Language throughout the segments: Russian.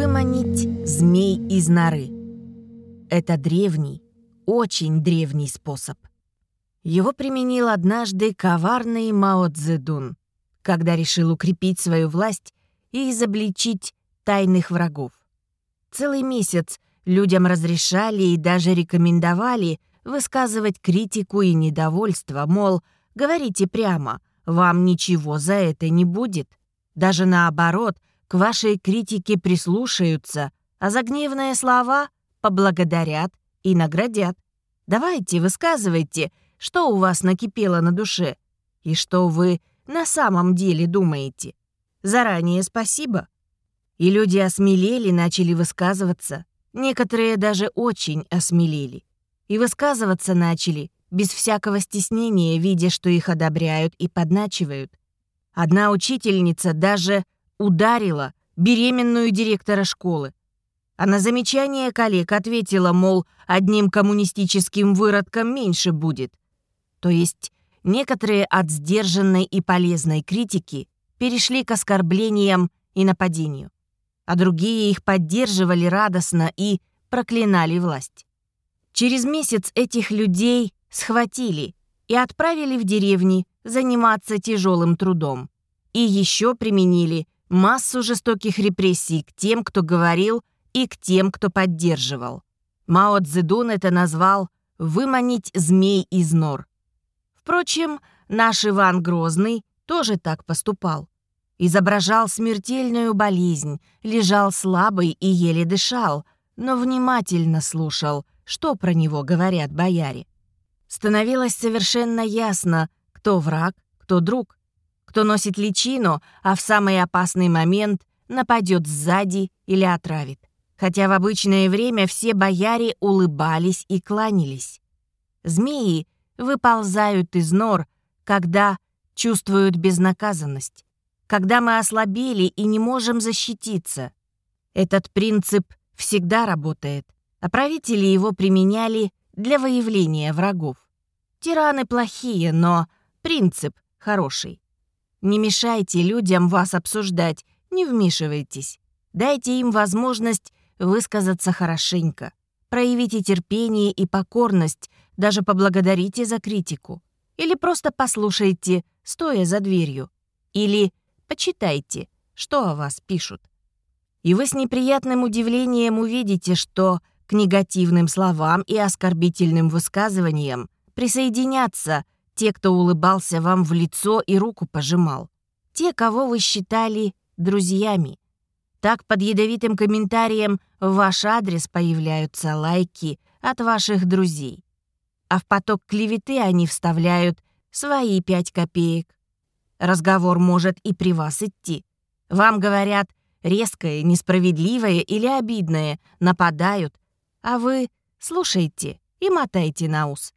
Выманить змей из норы. Это древний, очень древний способ. Его применил однажды коварный Мао Цзэдун, когда решил укрепить свою власть и изобличить тайных врагов. Целый месяц людям разрешали и даже рекомендовали высказывать критику и недовольство, мол, говорите прямо, вам ничего за это не будет. Даже наоборот, к вашей критике прислушаются, а за гневные слова поблагодарят и наградят. Давайте, высказывайте, что у вас накипело на душе и что вы на самом деле думаете. Заранее спасибо. И люди осмелели, начали высказываться. Некоторые даже очень осмелели. И высказываться начали без всякого стеснения, видя, что их одобряют и подначивают. Одна учительница даже ударила беременную директора школы. А на замечание коллег ответила, мол, одним коммунистическим выродком меньше будет. То есть некоторые от сдержанной и полезной критики перешли к оскорблениям и нападению а другие их поддерживали радостно и проклинали власть. Через месяц этих людей схватили и отправили в деревни заниматься тяжелым трудом. И еще применили массу жестоких репрессий к тем, кто говорил, и к тем, кто поддерживал. Мао Цзэдун это назвал «выманить змей из нор». Впрочем, наш Иван Грозный тоже так поступал изображал смертельную болезнь, лежал слабый и еле дышал, но внимательно слушал, что про него говорят бояре. Становилось совершенно ясно, кто враг, кто друг, кто носит личину, а в самый опасный момент нападет сзади или отравит. Хотя в обычное время все бояре улыбались и кланялись. Змеи выползают из нор, когда чувствуют безнаказанность когда мы ослабели и не можем защититься. Этот принцип всегда работает, а правители его применяли для выявления врагов. Тираны плохие, но принцип хороший. Не мешайте людям вас обсуждать, не вмешивайтесь. Дайте им возможность высказаться хорошенько. Проявите терпение и покорность, даже поблагодарите за критику. Или просто послушайте, стоя за дверью. Или Почитайте, что о вас пишут. И вы с неприятным удивлением увидите, что к негативным словам и оскорбительным высказываниям присоединятся те, кто улыбался вам в лицо и руку пожимал, те, кого вы считали друзьями. Так под ядовитым комментарием в ваш адрес появляются лайки от ваших друзей. А в поток клеветы они вставляют свои пять копеек. Разговор может и при вас идти. Вам говорят резкое, несправедливое или обидное, нападают, а вы слушайте и мотайте на ус.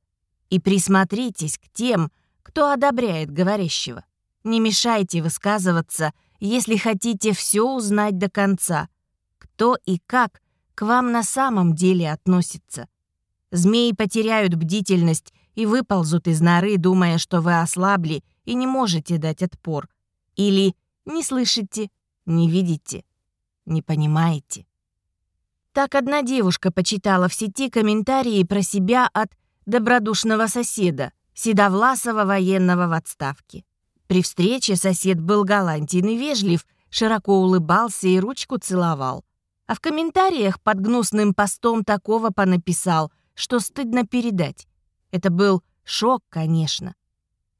И присмотритесь к тем, кто одобряет говорящего. Не мешайте высказываться, если хотите все узнать до конца. Кто и как к вам на самом деле относится. Змеи потеряют бдительность и выползут из норы, думая, что вы ослабли и не можете дать отпор. Или не слышите, не видите, не понимаете. Так одна девушка почитала в сети комментарии про себя от добродушного соседа, седовласого военного в отставке. При встрече сосед был галантен и вежлив, широко улыбался и ручку целовал. А в комментариях под гнусным постом такого понаписал, что стыдно передать. Это был шок, конечно.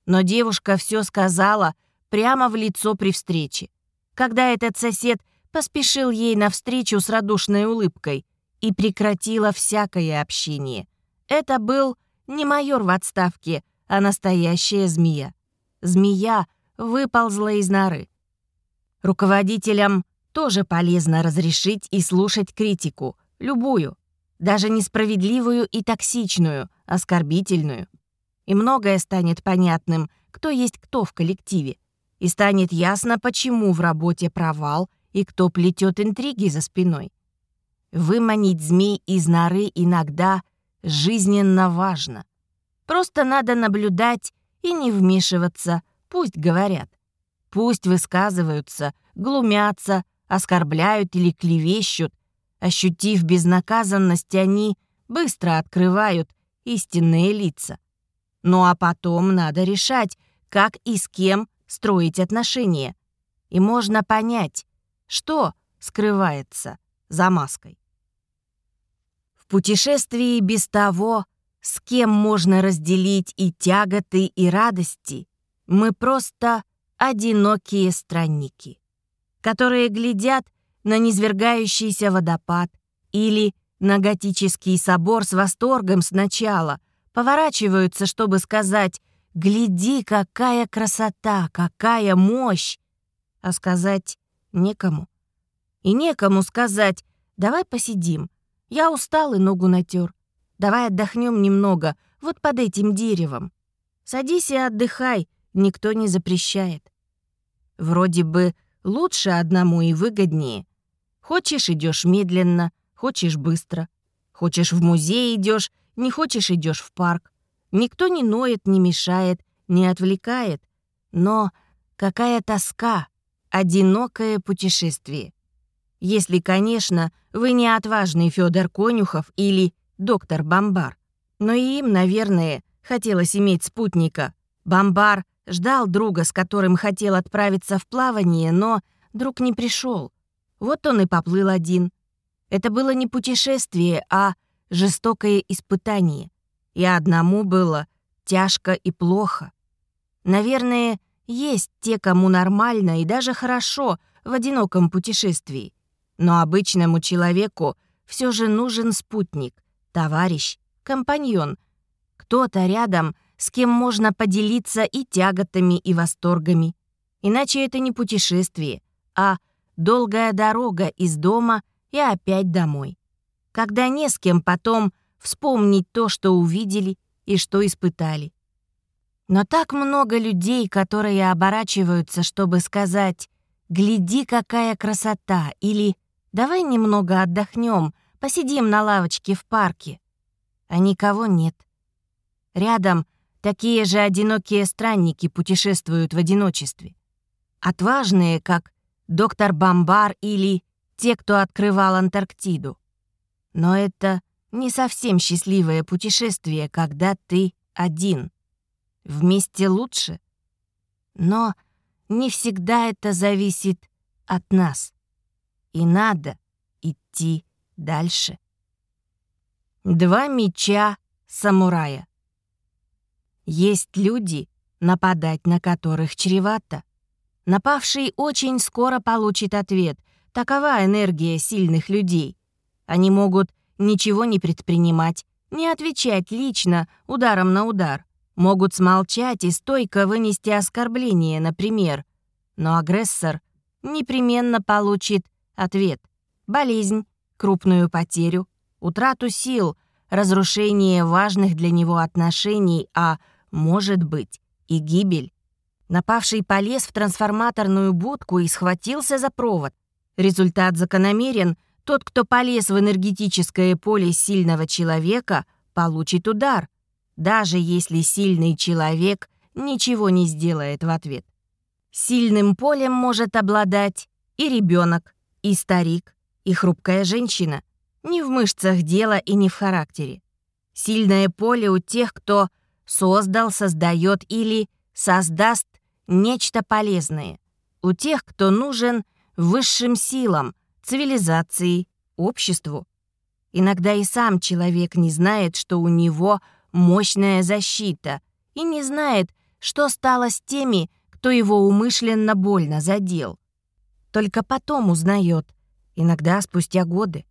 Но девушка все сказала прямо в лицо при встрече. Когда этот сосед поспешил ей навстречу с радушной улыбкой и прекратила всякое общение. Это был не майор в отставке, а настоящая змея. Змея выползла из норы. Руководителям тоже полезно разрешить и слушать критику, любую, даже несправедливую и токсичную, оскорбительную и многое станет понятным, кто есть кто в коллективе. И станет ясно, почему в работе провал и кто плетет интриги за спиной. Выманить змей из норы иногда жизненно важно. Просто надо наблюдать и не вмешиваться, пусть говорят. Пусть высказываются, глумятся, оскорбляют или клевещут. Ощутив безнаказанность, они быстро открывают истинные лица. Ну а потом надо решать, как и с кем строить отношения. И можно понять, что скрывается за маской. Путешествии без того, с кем можно разделить и тяготы, и радости, мы просто одинокие странники, которые глядят на низвергающийся водопад или на готический собор с восторгом сначала, поворачиваются, чтобы сказать «Гляди, какая красота, какая мощь!» А сказать некому. И некому сказать «Давай посидим, я устал и ногу натер. Давай отдохнем немного, вот под этим деревом. Садись и отдыхай, никто не запрещает. Вроде бы лучше одному и выгоднее. Хочешь, идешь медленно, хочешь быстро. Хочешь в музей идешь, не хочешь идешь в парк. Никто не ноет, не мешает, не отвлекает. Но какая тоска, одинокое путешествие. Если, конечно, вы не отважный Федор Конюхов или доктор Бомбар. Но и им, наверное, хотелось иметь спутника. Бомбар ждал друга, с которым хотел отправиться в плавание, но друг не пришел. Вот он и поплыл один. Это было не путешествие, а жестокое испытание. И одному было тяжко и плохо. Наверное, есть те, кому нормально и даже хорошо в одиноком путешествии. Но обычному человеку все же нужен спутник, товарищ, компаньон, кто-то рядом, с кем можно поделиться и тяготами, и восторгами. Иначе это не путешествие, а долгая дорога из дома и опять домой. Когда не с кем потом вспомнить то, что увидели и что испытали. Но так много людей, которые оборачиваются, чтобы сказать «Гляди, какая красота!» или «Давай немного отдохнем, посидим на лавочке в парке». А никого нет. Рядом такие же одинокие странники путешествуют в одиночестве. Отважные, как доктор Бомбар или те, кто открывал Антарктиду. Но это не совсем счастливое путешествие, когда ты один. Вместе лучше. Но не всегда это зависит от нас. И надо идти дальше. Два меча самурая. Есть люди, нападать на которых чревато. Напавший очень скоро получит ответ. Такова энергия сильных людей. Они могут ничего не предпринимать, не отвечать лично ударом на удар. Могут смолчать и стойко вынести оскорбление, например. Но агрессор непременно получит ответ. Болезнь, крупную потерю, утрату сил, разрушение важных для него отношений, а, может быть, и гибель. Напавший полез в трансформаторную будку и схватился за провод. Результат закономерен. Тот, кто полез в энергетическое поле сильного человека, получит удар, даже если сильный человек ничего не сделает в ответ. Сильным полем может обладать и ребенок, и старик, и хрупкая женщина. Не в мышцах дело и не в характере. Сильное поле у тех, кто создал, создает или создаст нечто полезное. У тех, кто нужен высшим силам, цивилизации, обществу. Иногда и сам человек не знает, что у него мощная защита, и не знает, что стало с теми, кто его умышленно больно задел. Только потом узнает, иногда спустя годы.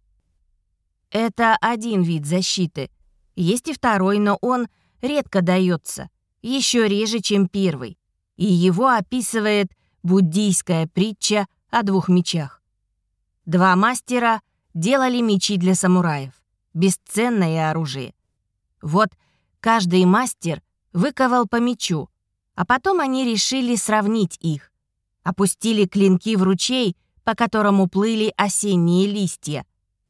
Это один вид защиты. Есть и второй, но он редко дается, еще реже, чем первый. И его описывает буддийская притча о двух мечах. Два мастера делали мечи для самураев. Бесценное оружие. Вот каждый мастер выковал по мечу, а потом они решили сравнить их. Опустили клинки в ручей, по которому плыли осенние листья,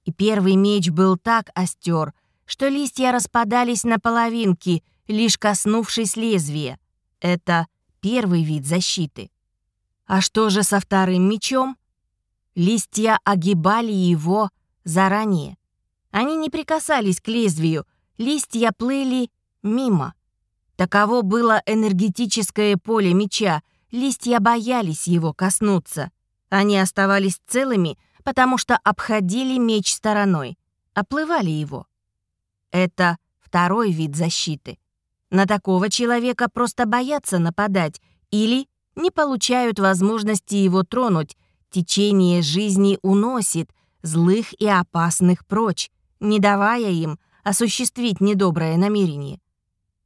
и первый меч был так остер, что листья распадались на половинки, лишь коснувшись лезвия. Это первый вид защиты. А что же со вторым мечом? листья огибали его заранее. Они не прикасались к лезвию, листья плыли мимо. Таково было энергетическое поле меча, листья боялись его коснуться. Они оставались целыми, потому что обходили меч стороной, оплывали его. Это второй вид защиты. На такого человека просто боятся нападать или не получают возможности его тронуть, течение жизни уносит злых и опасных прочь, не давая им осуществить недоброе намерение.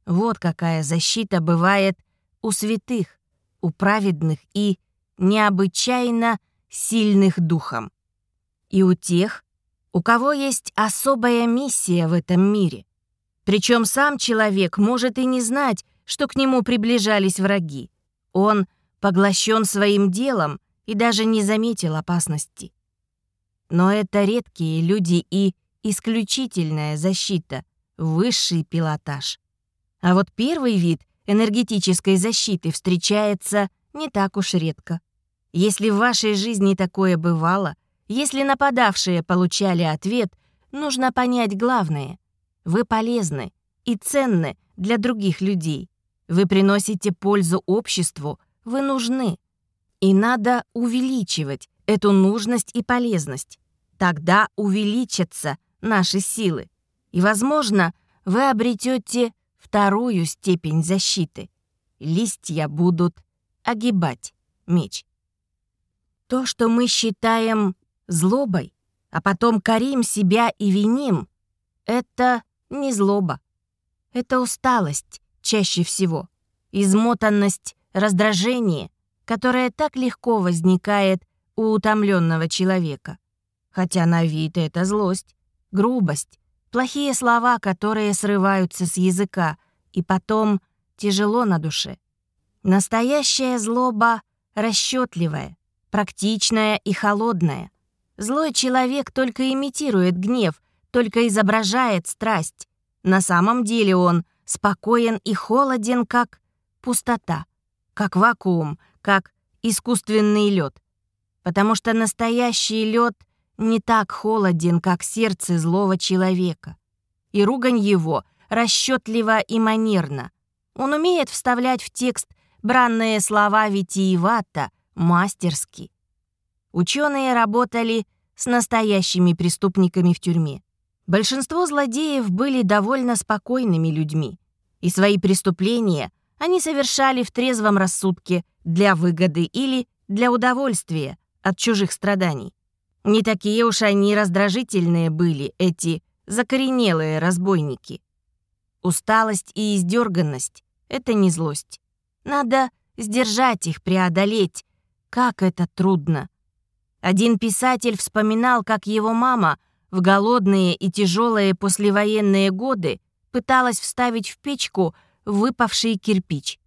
Вот какая защита бывает у святых, у праведных и необычайно сильных духом. И у тех, у кого есть особая миссия в этом мире. Причем сам человек может и не знать, что к нему приближались враги. Он поглощен своим делом и даже не заметил опасности. Но это редкие люди и исключительная защита, высший пилотаж. А вот первый вид энергетической защиты встречается не так уж редко. Если в вашей жизни такое бывало, если нападавшие получали ответ, нужно понять главное. Вы полезны и ценны для других людей. Вы приносите пользу обществу, вы нужны. И надо увеличивать эту нужность и полезность. Тогда увеличатся наши силы. И, возможно, вы обретете вторую степень защиты. Листья будут огибать меч. То, что мы считаем злобой, а потом корим себя и виним, это не злоба. Это усталость чаще всего, измотанность, раздражение, которое так легко возникает у утомленного человека. Хотя на вид это злость, грубость, плохие слова, которые срываются с языка, и потом тяжело на душе. Настоящая злоба расчетливая, практичная и холодная. Злой человек только имитирует гнев, только изображает страсть. На самом деле он спокоен и холоден, как пустота, как вакуум, как искусственный лед. Потому что настоящий лед не так холоден, как сердце злого человека. И ругань его расчетлива и манерна. Он умеет вставлять в текст бранные слова витиевато, мастерски. Ученые работали с настоящими преступниками в тюрьме. Большинство злодеев были довольно спокойными людьми, и свои преступления они совершали в трезвом рассудке для выгоды или для удовольствия от чужих страданий. Не такие уж они раздражительные были, эти закоренелые разбойники. Усталость и издерганность — это не злость. Надо сдержать их, преодолеть. Как это трудно. Один писатель вспоминал, как его мама в голодные и тяжелые послевоенные годы пыталась вставить в печку выпавший кирпич.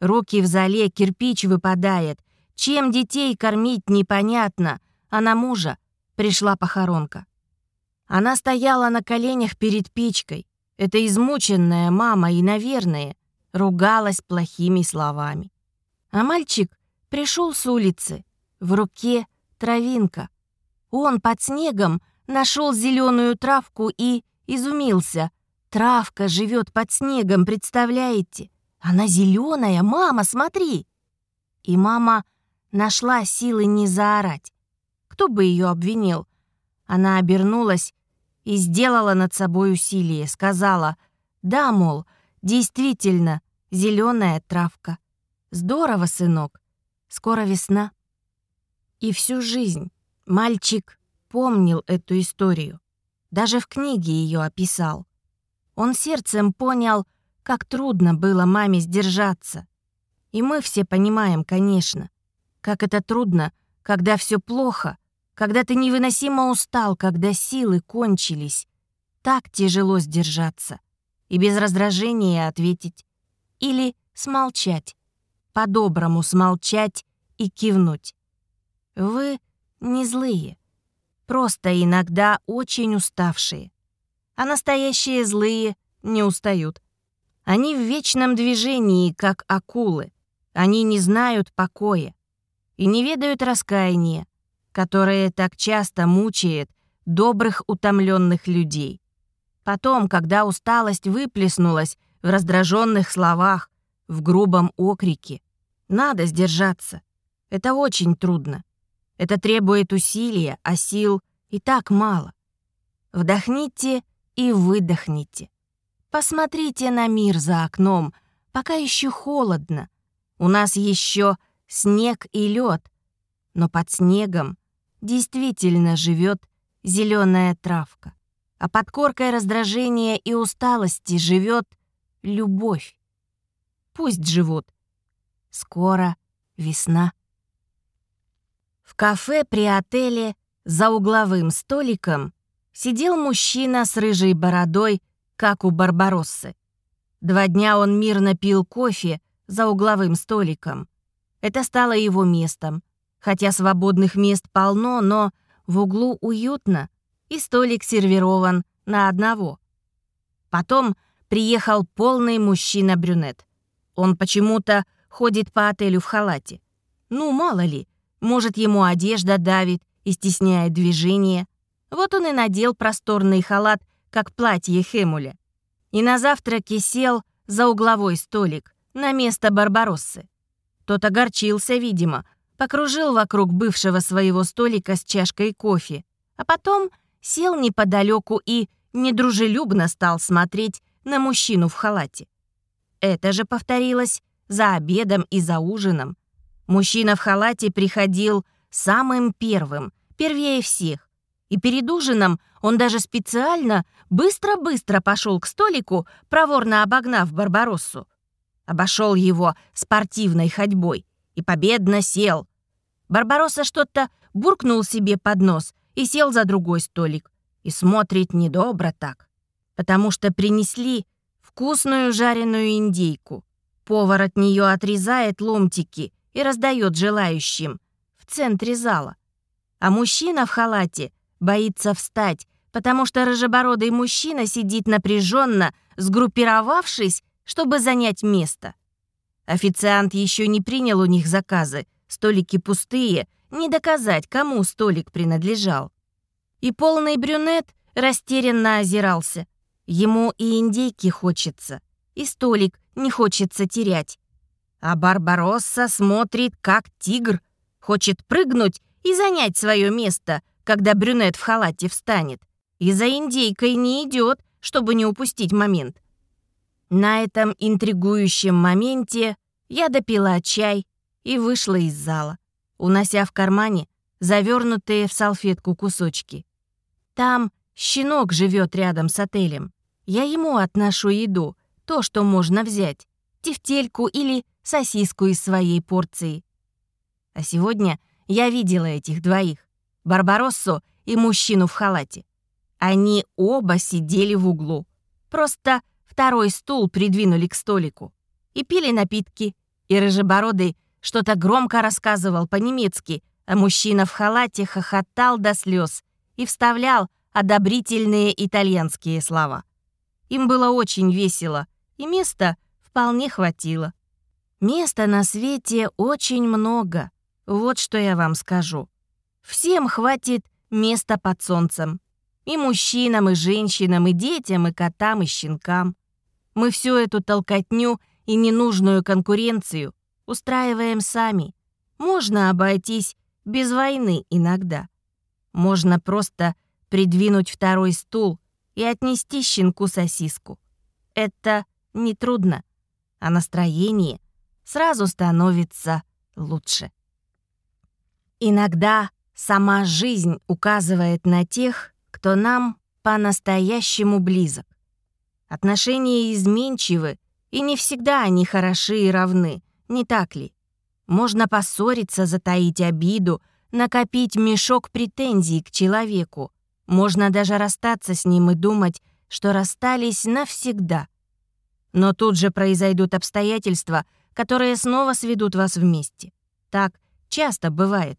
Руки в зале, кирпич выпадает. Чем детей кормить, непонятно — а на мужа пришла похоронка. Она стояла на коленях перед печкой. Эта измученная мама и, наверное, ругалась плохими словами. А мальчик пришел с улицы. В руке травинка. Он под снегом нашел зеленую травку и изумился. Травка живет под снегом, представляете? Она зеленая, мама, смотри! И мама нашла силы не заорать. Кто бы ее обвинил? Она обернулась и сделала над собой усилие, сказала, «Да, мол, действительно, зеленая травка. Здорово, сынок, скоро весна». И всю жизнь мальчик помнил эту историю. Даже в книге ее описал. Он сердцем понял, как трудно было маме сдержаться. И мы все понимаем, конечно, как это трудно, когда все плохо, когда ты невыносимо устал, когда силы кончились. Так тяжело сдержаться и без раздражения ответить. Или смолчать, по-доброму смолчать и кивнуть. Вы не злые, просто иногда очень уставшие. А настоящие злые не устают. Они в вечном движении, как акулы. Они не знают покоя и не ведают раскаяния, которое так часто мучает добрых утомленных людей. Потом, когда усталость выплеснулась в раздраженных словах, в грубом окрике, надо сдержаться. Это очень трудно. Это требует усилия, а сил и так мало. Вдохните и выдохните. Посмотрите на мир за окном, пока еще холодно. У нас еще снег и лед, но под снегом действительно живет зеленая травка, а под коркой раздражения и усталости живет любовь. Пусть живут. Скоро весна. В кафе при отеле за угловым столиком сидел мужчина с рыжей бородой, как у Барбароссы. Два дня он мирно пил кофе за угловым столиком. Это стало его местом. Хотя свободных мест полно, но в углу уютно, и столик сервирован на одного. Потом приехал полный мужчина-брюнет. Он почему-то ходит по отелю в халате. Ну, мало ли, может, ему одежда давит и стесняет движение. Вот он и надел просторный халат, как платье Хемуля. И на завтраке сел за угловой столик, на место Барбароссы. Тот огорчился, видимо, покружил вокруг бывшего своего столика с чашкой кофе, а потом сел неподалеку и недружелюбно стал смотреть на мужчину в халате. Это же повторилось за обедом и за ужином. Мужчина в халате приходил самым первым, первее всех. И перед ужином он даже специально быстро-быстро пошел к столику, проворно обогнав Барбароссу. Обошел его спортивной ходьбой и победно сел. Барбаросса что-то буркнул себе под нос и сел за другой столик. И смотрит недобро так, потому что принесли вкусную жареную индейку. Повар от нее отрезает ломтики и раздает желающим в центре зала. А мужчина в халате боится встать, потому что рыжебородый мужчина сидит напряженно, сгруппировавшись, чтобы занять место. Официант еще не принял у них заказы, столики пустые, не доказать, кому столик принадлежал. И полный брюнет растерянно озирался. Ему и индейки хочется, и столик не хочется терять. А Барбаросса смотрит, как тигр, хочет прыгнуть и занять свое место, когда брюнет в халате встанет. И за индейкой не идет, чтобы не упустить момент. На этом интригующем моменте я допила чай и вышла из зала, унося в кармане завернутые в салфетку кусочки. Там щенок живет рядом с отелем. Я ему отношу еду, то, что можно взять, тефтельку или сосиску из своей порции. А сегодня я видела этих двоих, Барбароссу и мужчину в халате. Они оба сидели в углу. Просто второй стул придвинули к столику. И пили напитки. И Рыжебородый что-то громко рассказывал по-немецки, а мужчина в халате хохотал до слез и вставлял одобрительные итальянские слова. Им было очень весело, и места вполне хватило. Места на свете очень много. Вот что я вам скажу. Всем хватит места под солнцем. И мужчинам, и женщинам, и детям, и котам, и щенкам. Мы всю эту толкотню и ненужную конкуренцию устраиваем сами. Можно обойтись без войны иногда. Можно просто придвинуть второй стул и отнести щенку сосиску. Это нетрудно, а настроение сразу становится лучше. Иногда сама жизнь указывает на тех, кто нам по-настоящему близок. Отношения изменчивы, и не всегда они хороши и равны, не так ли? Можно поссориться, затаить обиду, накопить мешок претензий к человеку. Можно даже расстаться с ним и думать, что расстались навсегда. Но тут же произойдут обстоятельства, которые снова сведут вас вместе. Так часто бывает.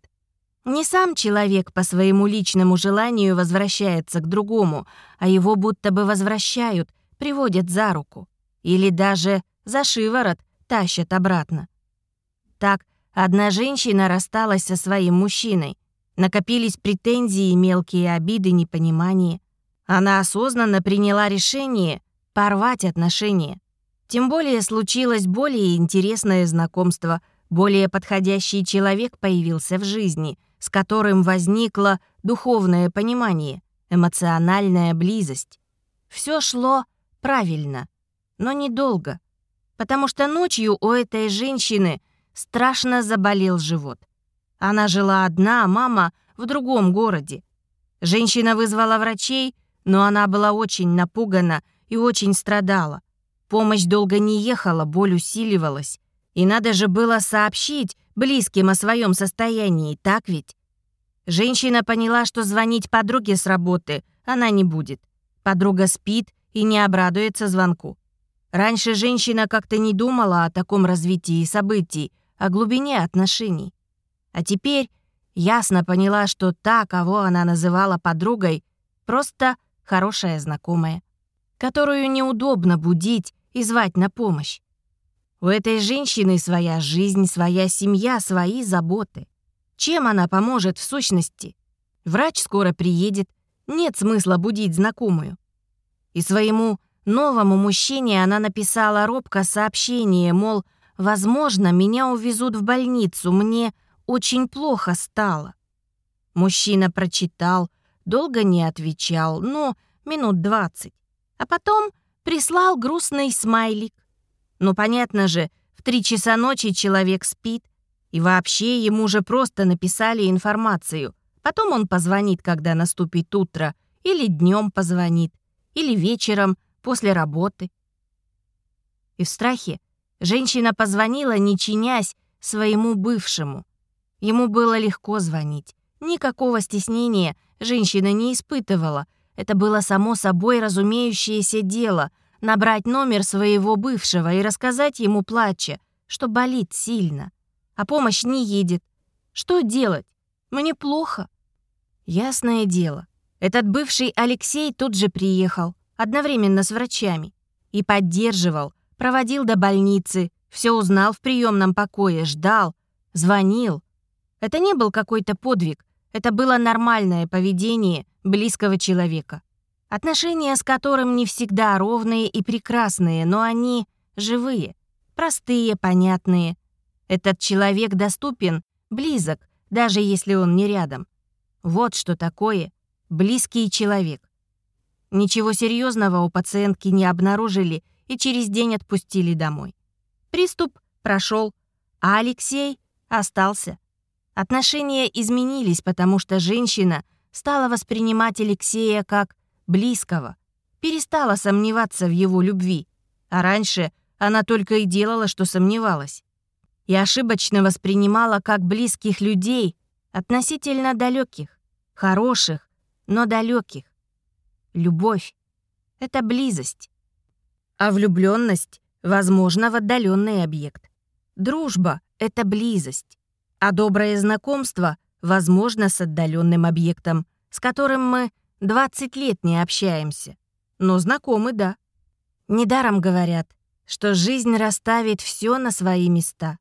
Не сам человек по своему личному желанию возвращается к другому, а его будто бы возвращают, приводят за руку. Или даже за шиворот тащат обратно. Так, одна женщина рассталась со своим мужчиной. Накопились претензии, мелкие обиды, непонимание. Она осознанно приняла решение порвать отношения. Тем более случилось более интересное знакомство, более подходящий человек появился в жизни, с которым возникло духовное понимание, эмоциональная близость. Все шло правильно, но недолго, потому что ночью у этой женщины страшно заболел живот. Она жила одна, а мама в другом городе. Женщина вызвала врачей, но она была очень напугана и очень страдала. Помощь долго не ехала, боль усиливалась. И надо же было сообщить близким о своем состоянии, так ведь? Женщина поняла, что звонить подруге с работы она не будет. Подруга спит и не обрадуется звонку. Раньше женщина как-то не думала о таком развитии событий, о глубине отношений. А теперь ясно поняла, что та, кого она называла подругой, просто хорошая знакомая, которую неудобно будить и звать на помощь. У этой женщины своя жизнь, своя семья, свои заботы. Чем она поможет в сущности? Врач скоро приедет, нет смысла будить знакомую. И своему новому мужчине она написала робко сообщение, мол, возможно, меня увезут в больницу, мне очень плохо стало. Мужчина прочитал, долго не отвечал, но минут двадцать. А потом прислал грустный смайлик. Ну, понятно же, в три часа ночи человек спит, и вообще ему же просто написали информацию. Потом он позвонит, когда наступит утро, или днем позвонит, или вечером после работы. И в страхе женщина позвонила, не чинясь, своему бывшему. Ему было легко звонить. Никакого стеснения женщина не испытывала. Это было само собой разумеющееся дело — набрать номер своего бывшего и рассказать ему, плача, что болит сильно. А помощь не едет. Что делать? Мне плохо. Ясное дело. Этот бывший Алексей тут же приехал, одновременно с врачами, и поддерживал, проводил до больницы, все узнал в приемном покое, ждал, звонил, это не был какой-то подвиг, это было нормальное поведение близкого человека. Отношения с которым не всегда ровные и прекрасные, но они живые, простые, понятные. Этот человек доступен, близок, даже если он не рядом. Вот что такое близкий человек. Ничего серьезного у пациентки не обнаружили и через день отпустили домой. Приступ прошел, а Алексей остался. Отношения изменились, потому что женщина стала воспринимать Алексея как близкого, перестала сомневаться в его любви, а раньше она только и делала, что сомневалась. И ошибочно воспринимала как близких людей, относительно далеких, хороших, но далеких. Любовь — это близость. А влюбленность, возможно, в отдаленный объект. Дружба — это близость. А доброе знакомство возможно с отдаленным объектом, с которым мы 20 лет не общаемся. Но знакомы, да. Недаром говорят, что жизнь расставит все на свои места.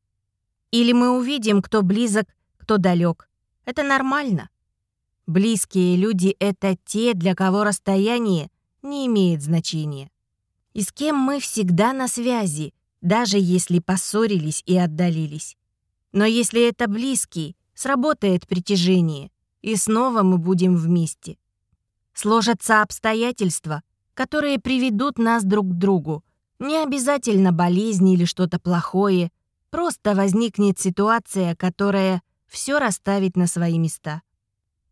Или мы увидим, кто близок, кто далек. Это нормально. Близкие люди — это те, для кого расстояние не имеет значения. И с кем мы всегда на связи, даже если поссорились и отдалились. Но если это близкий, сработает притяжение, и снова мы будем вместе. Сложатся обстоятельства, которые приведут нас друг к другу. Не обязательно болезнь или что-то плохое, просто возникнет ситуация, которая все расставит на свои места.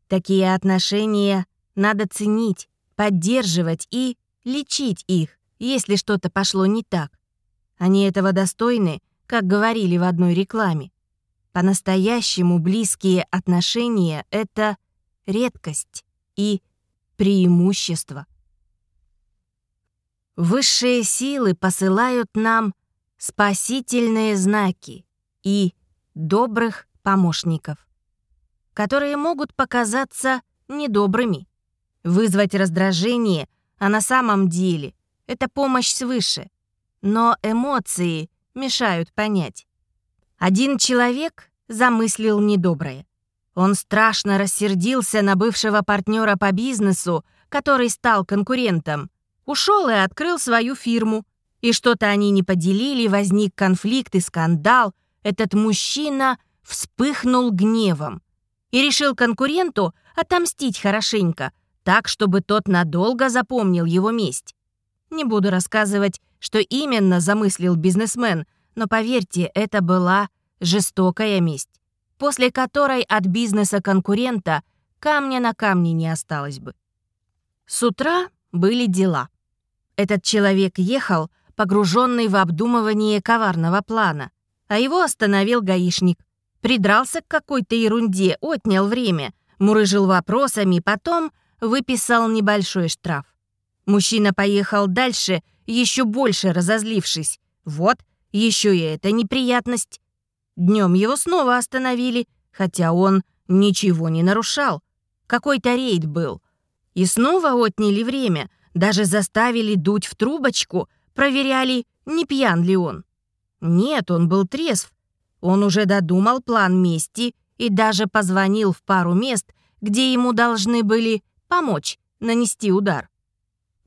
Такие отношения надо ценить, поддерживать и лечить их, если что-то пошло не так. Они этого достойны, как говорили в одной рекламе. По-настоящему близкие отношения — это редкость и преимущество. Высшие силы посылают нам спасительные знаки и добрых помощников, которые могут показаться недобрыми, вызвать раздражение, а на самом деле это помощь свыше. Но эмоции мешают понять. Один человек замыслил недоброе. Он страшно рассердился на бывшего партнера по бизнесу, который стал конкурентом. Ушел и открыл свою фирму. И что-то они не поделили, возник конфликт и скандал. Этот мужчина вспыхнул гневом и решил конкуренту отомстить хорошенько, так, чтобы тот надолго запомнил его месть. Не буду рассказывать, что именно замыслил бизнесмен, но поверьте, это была жестокая месть, после которой от бизнеса конкурента камня на камне не осталось бы. С утра были дела. Этот человек ехал, погруженный в обдумывание коварного плана, а его остановил гаишник. Придрался к какой-то ерунде, отнял время, мурыжил вопросами, потом выписал небольшой штраф. Мужчина поехал дальше, еще больше разозлившись. Вот, еще и эта неприятность. Днем его снова остановили, хотя он ничего не нарушал. Какой-то рейд был. И снова отняли время, даже заставили дуть в трубочку, проверяли, не пьян ли он. Нет, он был трезв. Он уже додумал план мести и даже позвонил в пару мест, где ему должны были помочь нанести удар.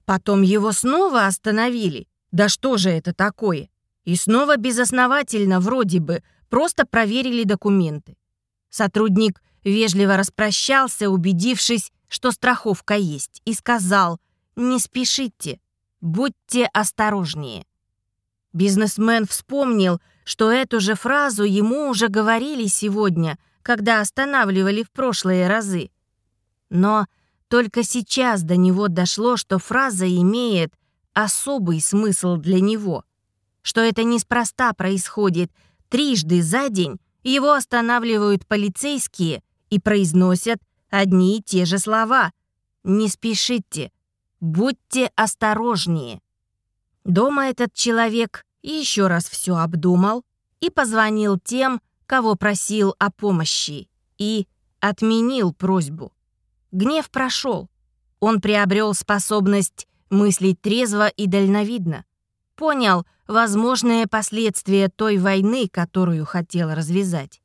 Потом его снова остановили. Да что же это такое? И снова безосновательно вроде бы просто проверили документы. Сотрудник вежливо распрощался, убедившись, что страховка есть, и сказал «Не спешите, будьте осторожнее». Бизнесмен вспомнил, что эту же фразу ему уже говорили сегодня, когда останавливали в прошлые разы. Но только сейчас до него дошло, что фраза имеет особый смысл для него, что это неспроста происходит. Трижды за день его останавливают полицейские и произносят одни и те же слова. «Не спешите, будьте осторожнее». Дома этот человек еще раз все обдумал и позвонил тем, кого просил о помощи, и отменил просьбу. Гнев прошел. Он приобрел способность мыслить трезво и дальновидно. Понял возможные последствия той войны, которую хотел развязать.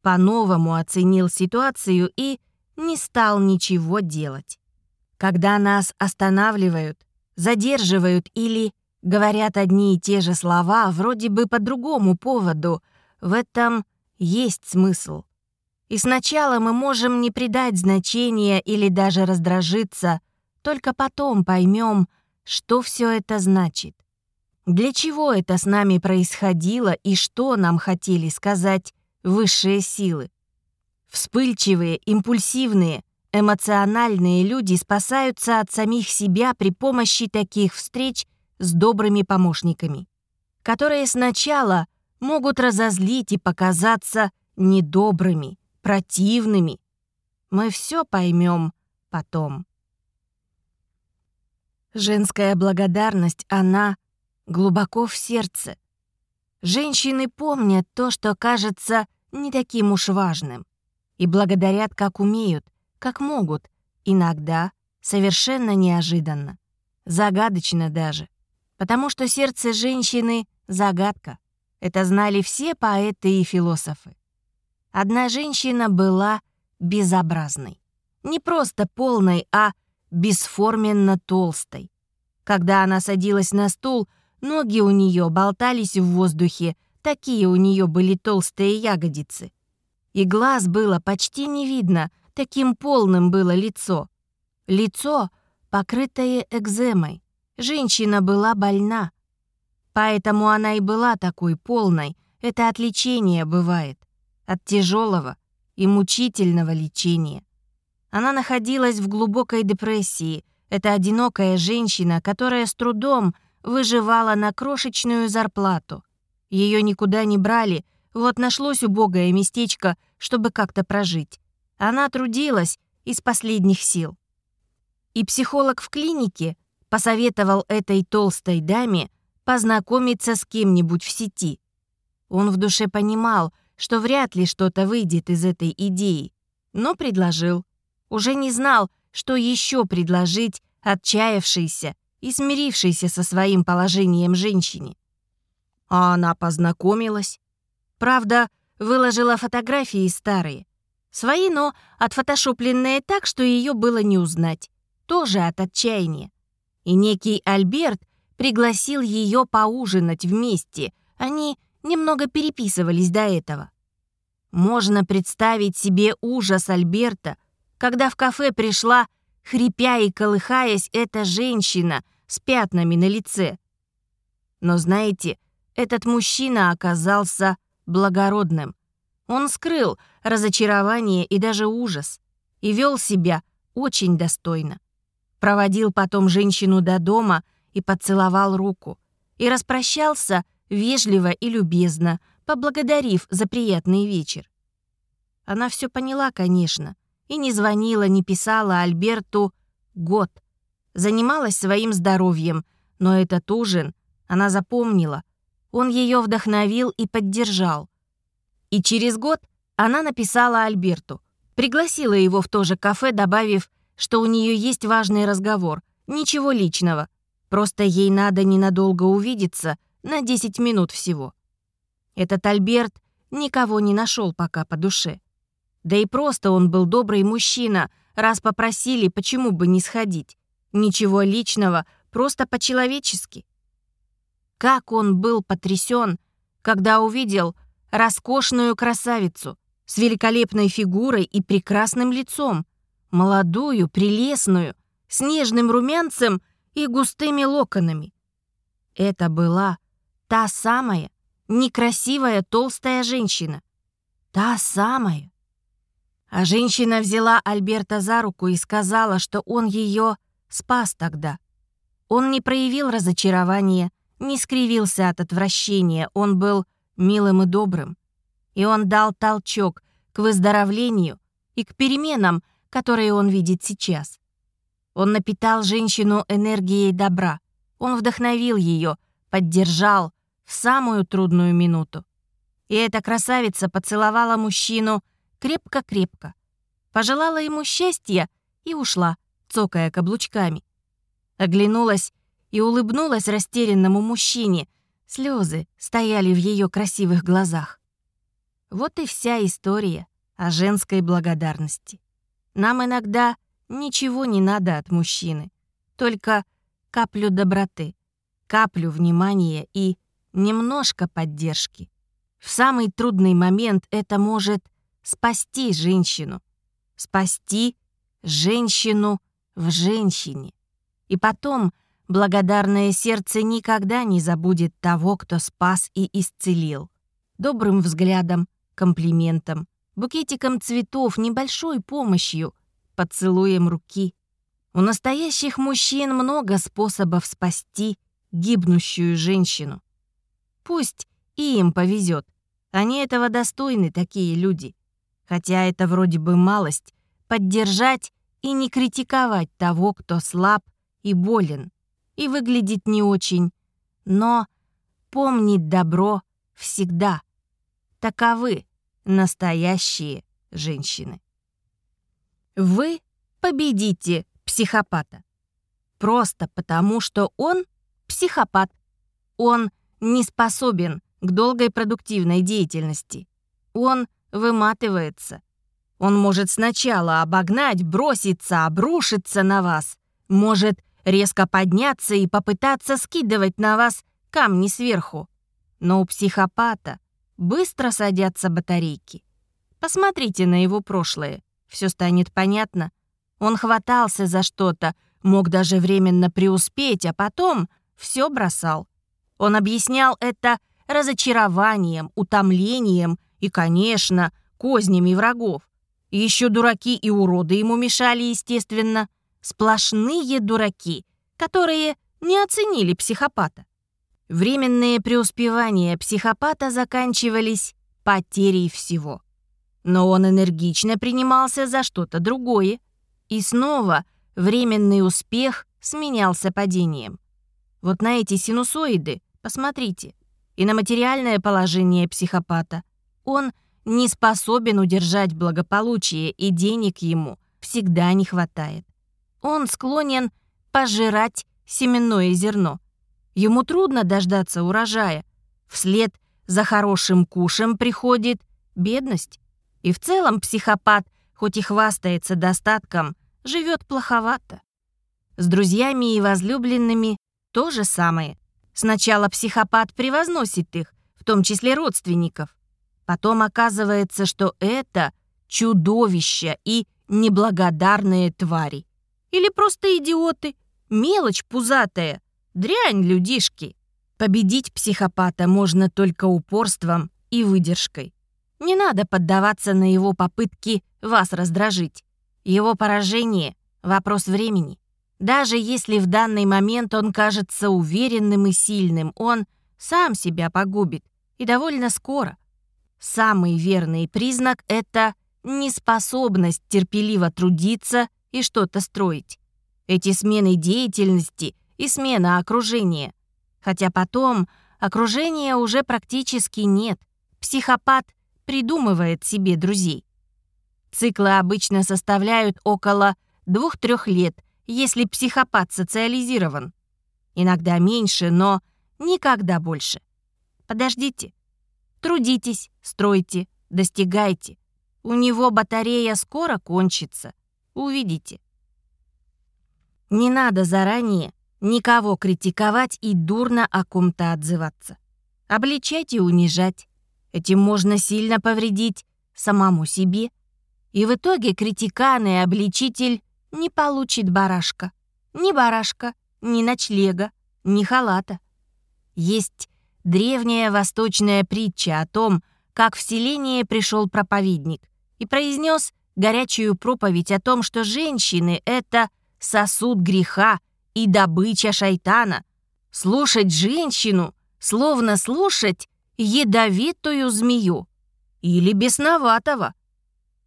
По-новому оценил ситуацию и не стал ничего делать. Когда нас останавливают, задерживают или говорят одни и те же слова, вроде бы по другому поводу, в этом есть смысл. И сначала мы можем не придать значения или даже раздражиться, только потом поймем, что все это значит. Для чего это с нами происходило и что нам хотели сказать высшие силы. Вспыльчивые, импульсивные, эмоциональные люди спасаются от самих себя при помощи таких встреч с добрыми помощниками, которые сначала могут разозлить и показаться недобрыми, противными. Мы все поймем потом. Женская благодарность, она глубоко в сердце. Женщины помнят то, что кажется не таким уж важным и благодарят, как умеют, как могут, иногда совершенно неожиданно, загадочно даже. Потому что сердце женщины — загадка. Это знали все поэты и философы. Одна женщина была безобразной. Не просто полной, а бесформенно толстой. Когда она садилась на стул, ноги у нее болтались в воздухе, такие у нее были толстые ягодицы и глаз было почти не видно, таким полным было лицо. Лицо, покрытое экземой. Женщина была больна. Поэтому она и была такой полной. Это от лечения бывает. От тяжелого и мучительного лечения. Она находилась в глубокой депрессии. Это одинокая женщина, которая с трудом выживала на крошечную зарплату. Ее никуда не брали, вот нашлось убогое местечко, чтобы как-то прожить. Она трудилась из последних сил. И психолог в клинике посоветовал этой толстой даме познакомиться с кем-нибудь в сети. Он в душе понимал, что вряд ли что-то выйдет из этой идеи, но предложил. Уже не знал, что еще предложить отчаявшейся и смирившейся со своим положением женщине. А она познакомилась. Правда, выложила фотографии старые. Свои, но отфотошопленные так, что ее было не узнать. Тоже от отчаяния. И некий Альберт пригласил ее поужинать вместе. Они немного переписывались до этого. Можно представить себе ужас Альберта, когда в кафе пришла, хрипя и колыхаясь, эта женщина с пятнами на лице. Но знаете, этот мужчина оказался благородным. Он скрыл разочарование и даже ужас и вел себя очень достойно. Проводил потом женщину до дома и поцеловал руку. И распрощался вежливо и любезно, поблагодарив за приятный вечер. Она все поняла, конечно, и не звонила, не писала Альберту год. Занималась своим здоровьем, но этот ужин она запомнила. Он ее вдохновил и поддержал. И через год она написала Альберту, пригласила его в то же кафе, добавив, что у нее есть важный разговор, ничего личного, просто ей надо ненадолго увидеться, на 10 минут всего. Этот Альберт никого не нашел пока по душе. Да и просто он был добрый мужчина, раз попросили, почему бы не сходить. Ничего личного, просто по-человечески. Как он был потрясен, когда увидел роскошную красавицу с великолепной фигурой и прекрасным лицом, молодую, прелестную, с нежным румянцем и густыми локонами. Это была та самая некрасивая толстая женщина. Та самая. А женщина взяла Альберта за руку и сказала, что он ее спас тогда. Он не проявил разочарования, не скривился от отвращения, он был милым и добрым. И он дал толчок к выздоровлению и к переменам, которые он видит сейчас. Он напитал женщину энергией добра. Он вдохновил ее, поддержал в самую трудную минуту. И эта красавица поцеловала мужчину крепко-крепко, пожелала ему счастья и ушла, цокая каблучками. Оглянулась и улыбнулась растерянному мужчине. Слезы стояли в ее красивых глазах. Вот и вся история о женской благодарности. Нам иногда ничего не надо от мужчины, только каплю доброты, каплю внимания и немножко поддержки. В самый трудный момент это может спасти женщину, спасти женщину в женщине. И потом благодарное сердце никогда не забудет того, кто спас и исцелил. Добрым взглядом, комплиментом, букетиком цветов, небольшой помощью, поцелуем руки. У настоящих мужчин много способов спасти гибнущую женщину. Пусть и им повезет. Они этого достойны, такие люди. Хотя это вроде бы малость — поддержать и не критиковать того, кто слаб и болен, и выглядит не очень, но помнить добро всегда. Таковы настоящие женщины. Вы победите психопата. Просто потому, что он психопат. Он не способен к долгой продуктивной деятельности. Он выматывается. Он может сначала обогнать, броситься, обрушиться на вас. Может резко подняться и попытаться скидывать на вас камни сверху. Но у психопата быстро садятся батарейки. Посмотрите на его прошлое, все станет понятно. Он хватался за что-то, мог даже временно преуспеть, а потом все бросал. Он объяснял это разочарованием, утомлением и, конечно, кознями врагов. Еще дураки и уроды ему мешали, естественно. Сплошные дураки, которые не оценили психопата. Временные преуспевания психопата заканчивались потерей всего. Но он энергично принимался за что-то другое. И снова временный успех сменялся падением. Вот на эти синусоиды посмотрите. И на материальное положение психопата. Он не способен удержать благополучие, и денег ему всегда не хватает. Он склонен пожирать семенное зерно. Ему трудно дождаться урожая. Вслед за хорошим кушем приходит бедность. И в целом психопат хоть и хвастается достатком, живет плоховато. С друзьями и возлюбленными то же самое. Сначала психопат превозносит их, в том числе родственников. Потом оказывается, что это чудовища и неблагодарные твари. Или просто идиоты, мелочь пузатая, дрянь людишки. Победить психопата можно только упорством и выдержкой. Не надо поддаваться на его попытки вас раздражить. Его поражение — вопрос времени. Даже если в данный момент он кажется уверенным и сильным, он сам себя погубит, и довольно скоро. Самый верный признак — это неспособность терпеливо трудиться и что-то строить. Эти смены деятельности и смена окружения. Хотя потом окружения уже практически нет. Психопат придумывает себе друзей. Циклы обычно составляют около 2-3 лет, если психопат социализирован. Иногда меньше, но никогда больше. Подождите. Трудитесь, стройте, достигайте. У него батарея скоро кончится. Увидите. Не надо заранее никого критиковать и дурно о ком-то отзываться. Обличать и унижать. Этим можно сильно повредить самому себе. И в итоге критикан и обличитель не получит барашка. Ни барашка, ни ночлега, ни халата. Есть древняя восточная притча о том, как в селение пришел проповедник и произнес горячую проповедь о том, что женщины — это сосуд греха и добыча шайтана. Слушать женщину, словно слушать ядовитую змею или бесноватого.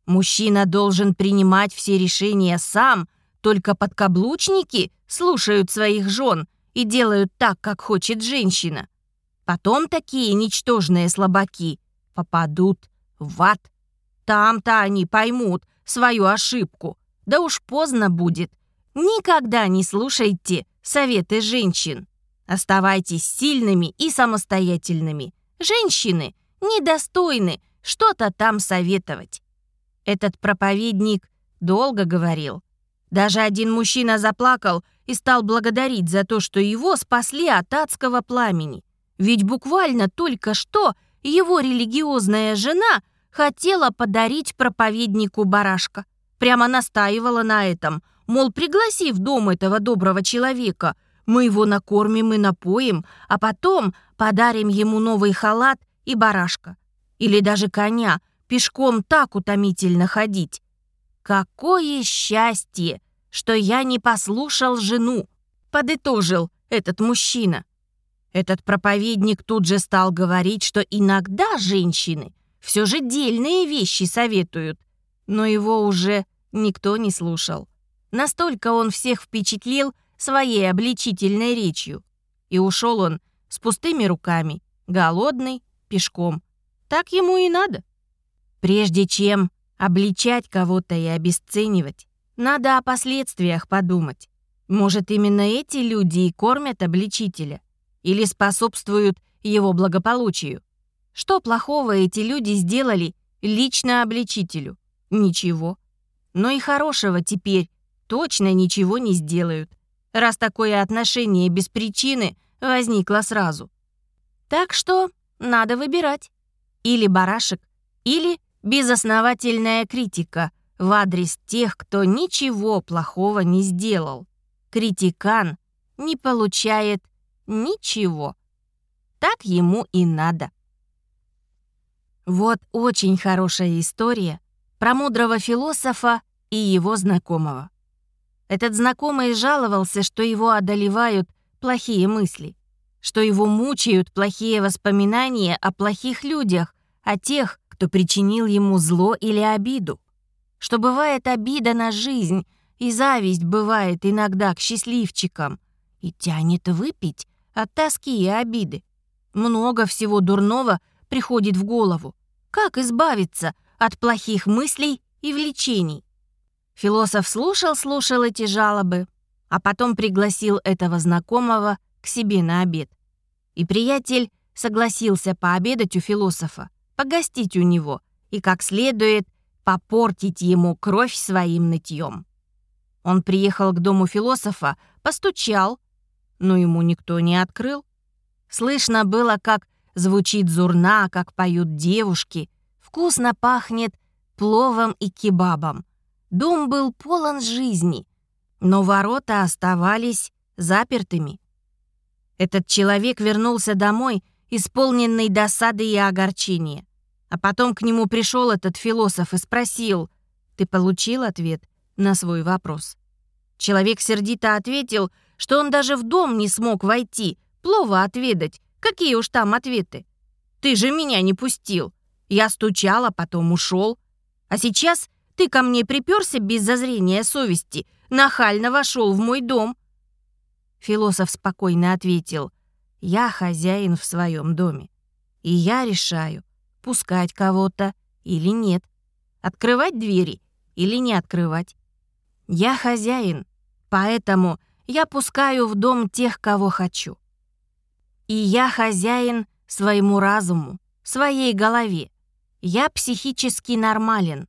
Мужчина должен принимать все решения сам, только подкаблучники слушают своих жен и делают так, как хочет женщина. Потом такие ничтожные слабаки попадут в ад. Там-то они поймут свою ошибку. Да уж поздно будет. Никогда не слушайте советы женщин. Оставайтесь сильными и самостоятельными. Женщины недостойны что-то там советовать. Этот проповедник долго говорил. Даже один мужчина заплакал и стал благодарить за то, что его спасли от адского пламени. Ведь буквально только что его религиозная жена хотела подарить проповеднику барашка. Прямо настаивала на этом, мол, пригласи в дом этого доброго человека, мы его накормим и напоим, а потом подарим ему новый халат и барашка. Или даже коня, пешком так утомительно ходить. Какое счастье, что я не послушал жену, подытожил этот мужчина. Этот проповедник тут же стал говорить, что иногда женщины все же дельные вещи советуют, но его уже никто не слушал. Настолько он всех впечатлил своей обличительной речью. И ушел он с пустыми руками, голодный, пешком. Так ему и надо. Прежде чем обличать кого-то и обесценивать, надо о последствиях подумать. Может, именно эти люди и кормят обличителя? или способствуют его благополучию. Что плохого эти люди сделали лично обличителю? Ничего. Но и хорошего теперь точно ничего не сделают, раз такое отношение без причины возникло сразу. Так что надо выбирать. Или барашек, или безосновательная критика в адрес тех, кто ничего плохого не сделал. Критикан не получает ничего. Так ему и надо. Вот очень хорошая история про мудрого философа и его знакомого. Этот знакомый жаловался, что его одолевают плохие мысли, что его мучают плохие воспоминания о плохих людях, о тех, кто причинил ему зло или обиду, что бывает обида на жизнь, и зависть бывает иногда к счастливчикам, и тянет выпить, от тоски и обиды. Много всего дурного приходит в голову. Как избавиться от плохих мыслей и влечений? Философ слушал-слушал эти жалобы, а потом пригласил этого знакомого к себе на обед. И приятель согласился пообедать у философа, погостить у него и, как следует, попортить ему кровь своим нытьем. Он приехал к дому философа, постучал, но ему никто не открыл. Слышно было, как звучит зурна, как поют девушки, вкусно пахнет пловом и кебабом. Дом был полон жизни, но ворота оставались запертыми. Этот человек вернулся домой, исполненный досады и огорчения. А потом к нему пришел этот философ и спросил, «Ты получил ответ на свой вопрос?» Человек сердито ответил, что он даже в дом не смог войти, плова отведать. Какие уж там ответы? Ты же меня не пустил. Я стучал, а потом ушел. А сейчас ты ко мне приперся без зазрения совести, нахально вошел в мой дом. Философ спокойно ответил, я хозяин в своем доме. И я решаю, пускать кого-то или нет, открывать двери или не открывать. Я хозяин, поэтому я пускаю в дом тех, кого хочу. И я хозяин своему разуму, своей голове. Я психически нормален.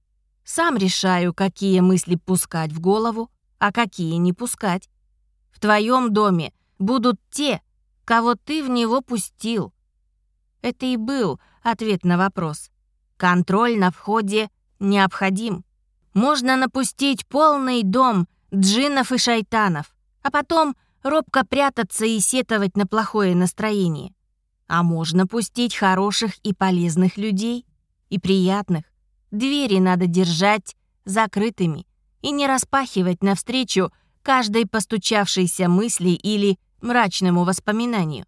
Сам решаю, какие мысли пускать в голову, а какие не пускать. В твоем доме будут те, кого ты в него пустил. Это и был ответ на вопрос. Контроль на входе необходим. Можно напустить полный дом джиннов и шайтанов, а потом робко прятаться и сетовать на плохое настроение. А можно пустить хороших и полезных людей, и приятных. Двери надо держать закрытыми и не распахивать навстречу каждой постучавшейся мысли или мрачному воспоминанию.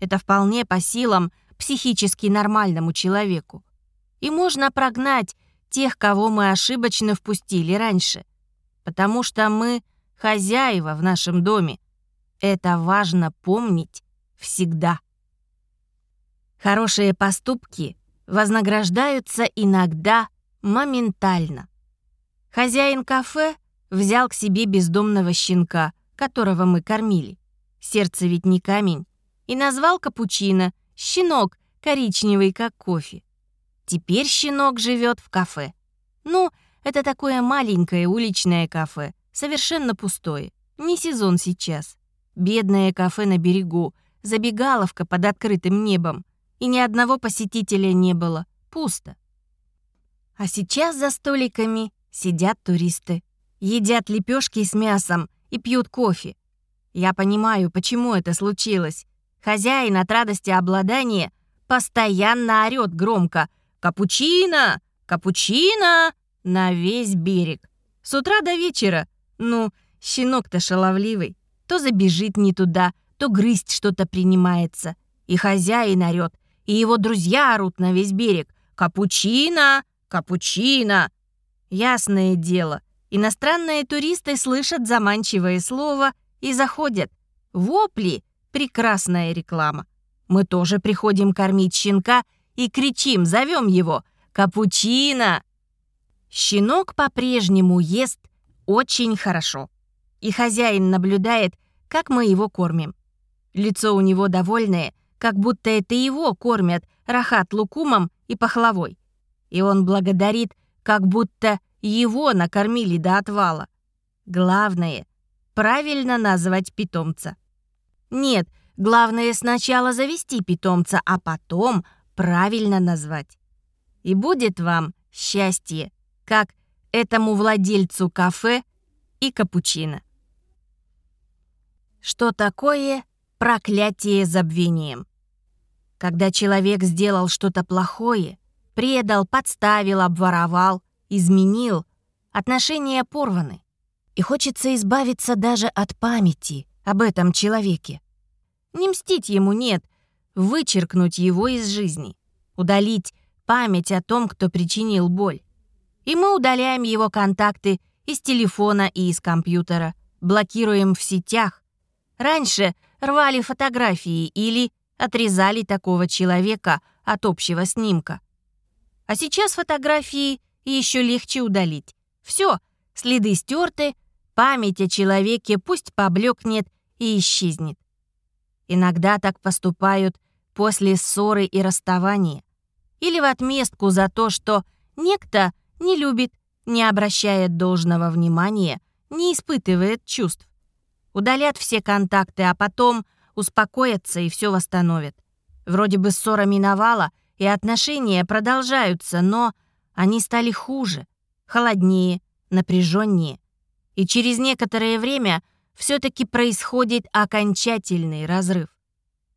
Это вполне по силам психически нормальному человеку. И можно прогнать тех, кого мы ошибочно впустили раньше, потому что мы хозяева в нашем доме. Это важно помнить всегда. Хорошие поступки вознаграждаются иногда моментально. Хозяин кафе взял к себе бездомного щенка, которого мы кормили. Сердце ведь не камень. И назвал капучино «щенок, коричневый, как кофе». Теперь щенок живет в кафе. Ну, это такое маленькое уличное кафе, совершенно пустое. Не сезон сейчас. Бедное кафе на берегу, забегаловка под открытым небом. И ни одного посетителя не было. Пусто. А сейчас за столиками сидят туристы. Едят лепешки с мясом и пьют кофе. Я понимаю, почему это случилось. Хозяин от радости обладания постоянно орёт громко «Капучино! Капучино!» на весь берег. С утра до вечера. Ну, щенок-то шаловливый. То забежит не туда, то грызть что-то принимается. И хозяин орёт, и его друзья орут на весь берег. «Капучино! Капучино!» Ясное дело, иностранные туристы слышат заманчивое слово и заходят. Вопли — прекрасная реклама. Мы тоже приходим кормить щенка и кричим, зовем его «Капучино!». Щенок по-прежнему ест очень хорошо. И хозяин наблюдает, как мы его кормим. Лицо у него довольное, как будто это его кормят рахат лукумом и пахлавой. И он благодарит, как будто его накормили до отвала. Главное правильно назвать питомца. Нет, главное сначала завести питомца, а потом правильно назвать. И будет вам счастье, как этому владельцу кафе и капучино. Что такое проклятие забвением? Когда человек сделал что-то плохое, предал, подставил, обворовал, изменил, отношения порваны и хочется избавиться даже от памяти об этом человеке. Не мстить ему нет, вычеркнуть его из жизни, удалить память о том, кто причинил боль. И мы удаляем его контакты из телефона и из компьютера, блокируем в сетях. Раньше рвали фотографии или отрезали такого человека от общего снимка. А сейчас фотографии еще легче удалить. Все, следы стерты, Память о человеке пусть поблекнет и исчезнет. Иногда так поступают после ссоры и расставания. Или в отместку за то, что некто не любит, не обращает должного внимания, не испытывает чувств. Удалят все контакты, а потом успокоятся и все восстановят. Вроде бы ссора миновала, и отношения продолжаются, но они стали хуже, холоднее, напряженнее. И через некоторое время все-таки происходит окончательный разрыв.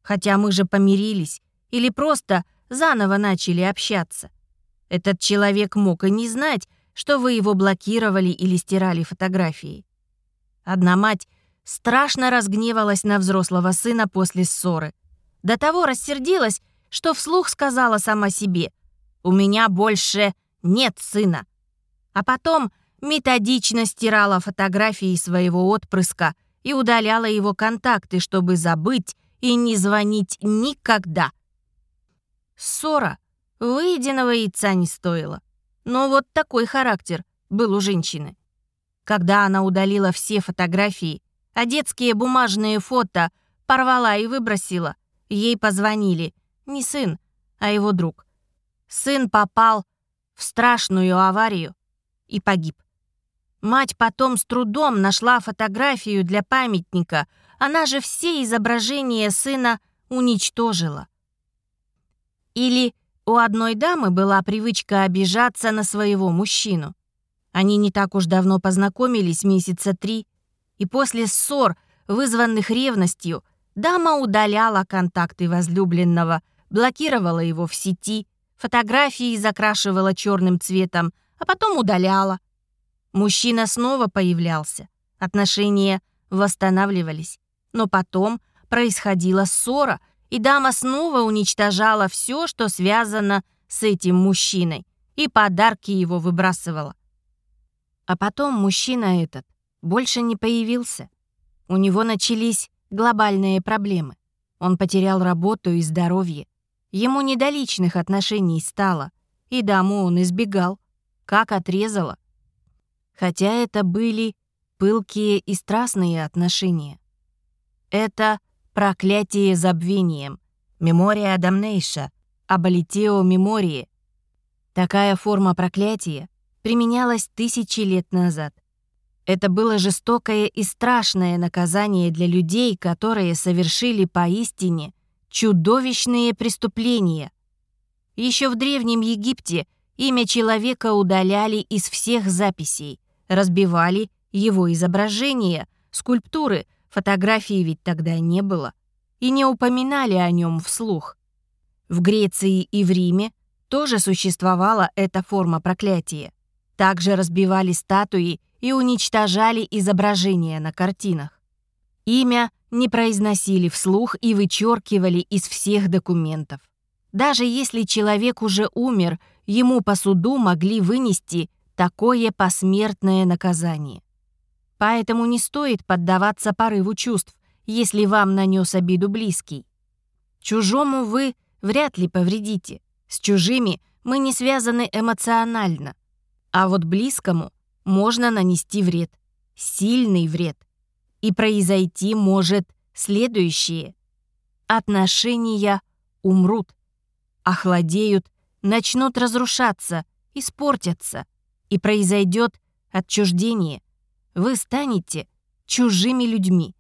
Хотя мы же помирились или просто заново начали общаться. Этот человек мог и не знать, что вы его блокировали или стирали фотографии. Одна мать страшно разгневалась на взрослого сына после ссоры. До того рассердилась, что вслух сказала сама себе «У меня больше нет сына». А потом методично стирала фотографии своего отпрыска и удаляла его контакты, чтобы забыть и не звонить никогда. Ссора выеденного яйца не стоила. Но вот такой характер был у женщины. Когда она удалила все фотографии, а детские бумажные фото порвала и выбросила, ей позвонили. Не сын, а его друг. Сын попал в страшную аварию и погиб. Мать потом с трудом нашла фотографию для памятника. Она же все изображения сына уничтожила. Или у одной дамы была привычка обижаться на своего мужчину. Они не так уж давно познакомились, месяца три, и после ссор, вызванных ревностью, дама удаляла контакты возлюбленного, блокировала его в сети, фотографии закрашивала черным цветом, а потом удаляла. Мужчина снова появлялся, отношения восстанавливались, но потом происходила ссора — и дама снова уничтожала все, что связано с этим мужчиной, и подарки его выбрасывала. А потом мужчина этот больше не появился. У него начались глобальные проблемы. Он потерял работу и здоровье. Ему не до личных отношений стало, и даму он избегал, как отрезало. Хотя это были пылкие и страстные отношения. Это проклятие забвением, мемория дамнейша, аболитео мемории. Такая форма проклятия применялась тысячи лет назад. Это было жестокое и страшное наказание для людей, которые совершили поистине чудовищные преступления. Еще в Древнем Египте имя человека удаляли из всех записей, разбивали его изображения, скульптуры, Фотографии ведь тогда не было. И не упоминали о нем вслух. В Греции и в Риме тоже существовала эта форма проклятия. Также разбивали статуи и уничтожали изображения на картинах. Имя не произносили вслух и вычеркивали из всех документов. Даже если человек уже умер, ему по суду могли вынести такое посмертное наказание. Поэтому не стоит поддаваться порыву чувств, если вам нанес обиду близкий. Чужому вы вряд ли повредите. С чужими мы не связаны эмоционально. А вот близкому можно нанести вред. Сильный вред. И произойти может следующее. Отношения умрут, охладеют, начнут разрушаться, испортятся, и произойдет отчуждение – вы станете чужими людьми.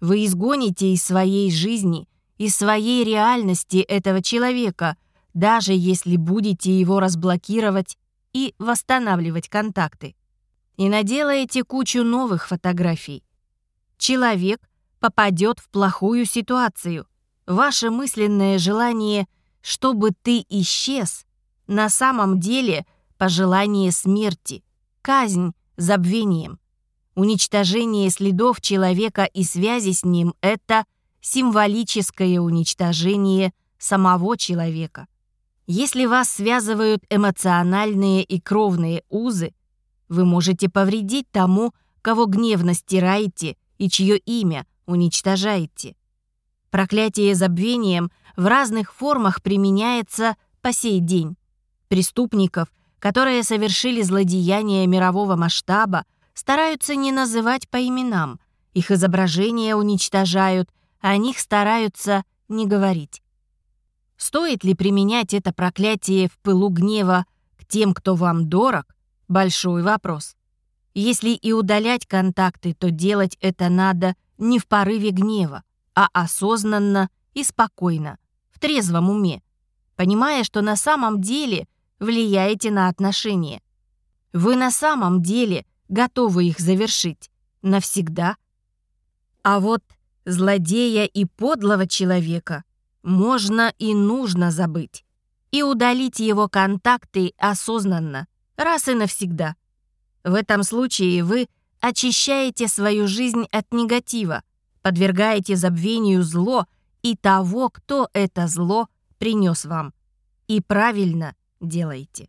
Вы изгоните из своей жизни, из своей реальности этого человека, даже если будете его разблокировать и восстанавливать контакты. И наделаете кучу новых фотографий. Человек попадет в плохую ситуацию. Ваше мысленное желание, чтобы ты исчез, на самом деле пожелание смерти, казнь забвением. Уничтожение следов человека и связи с ним — это символическое уничтожение самого человека. Если вас связывают эмоциональные и кровные узы, вы можете повредить тому, кого гневно стираете и чье имя уничтожаете. Проклятие забвением в разных формах применяется по сей день. Преступников, которые совершили злодеяния мирового масштаба, стараются не называть по именам, их изображения уничтожают, а о них стараются не говорить. Стоит ли применять это проклятие в пылу гнева к тем, кто вам дорог, Большой вопрос. Если и удалять контакты, то делать это надо не в порыве гнева, а осознанно и спокойно, в трезвом уме, понимая, что на самом деле влияете на отношения. Вы на самом деле готовы их завершить навсегда. А вот злодея и подлого человека можно и нужно забыть и удалить его контакты осознанно, раз и навсегда. В этом случае вы очищаете свою жизнь от негатива, подвергаете забвению зло и того, кто это зло принес вам. И правильно делаете.